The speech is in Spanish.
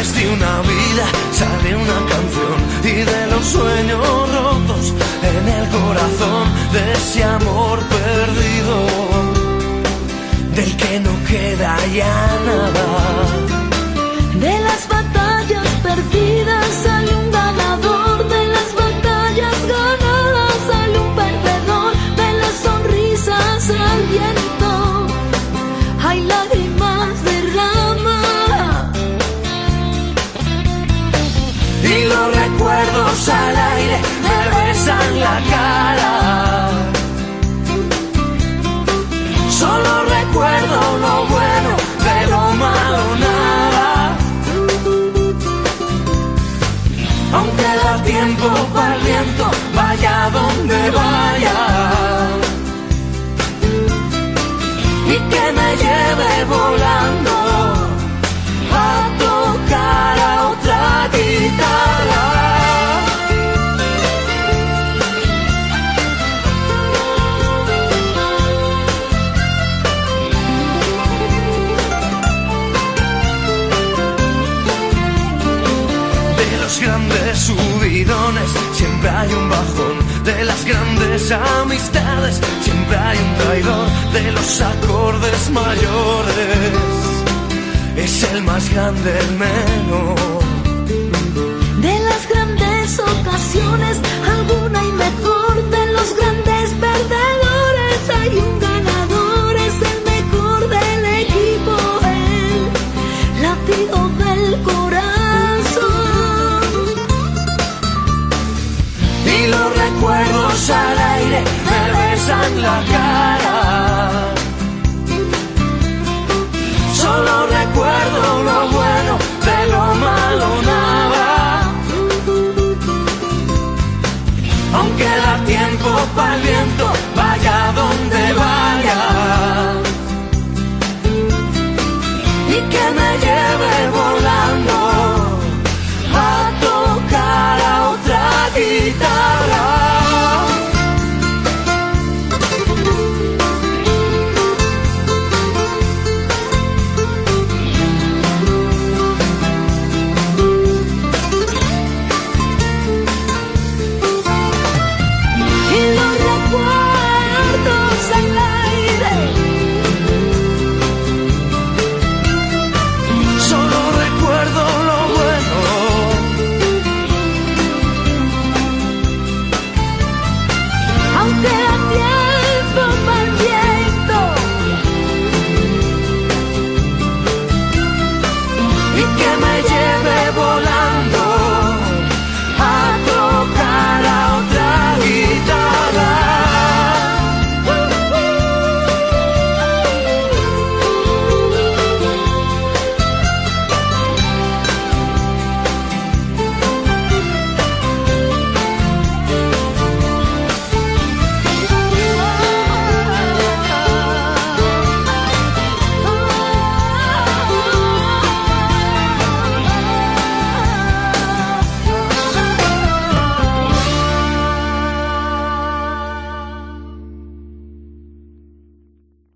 Desde una vida sale una canción y de los sueños rotos en el corazón de ese amor perdido, del que no queda ya al aire me besan la cara. Solo recuerdo lo bueno, de lo malo nada. Aunque da tiempo para el viento, vaya donde vaya. Hay un bajón. De las grandes amistades siempre hay un traidor. De los acordes mayores es el más grande el menor. manos al aire me besan la cara. Solo recuerdo lo bueno de lo malo nada. Aunque da tiempo para el viento, vaya donde vaya. Y que me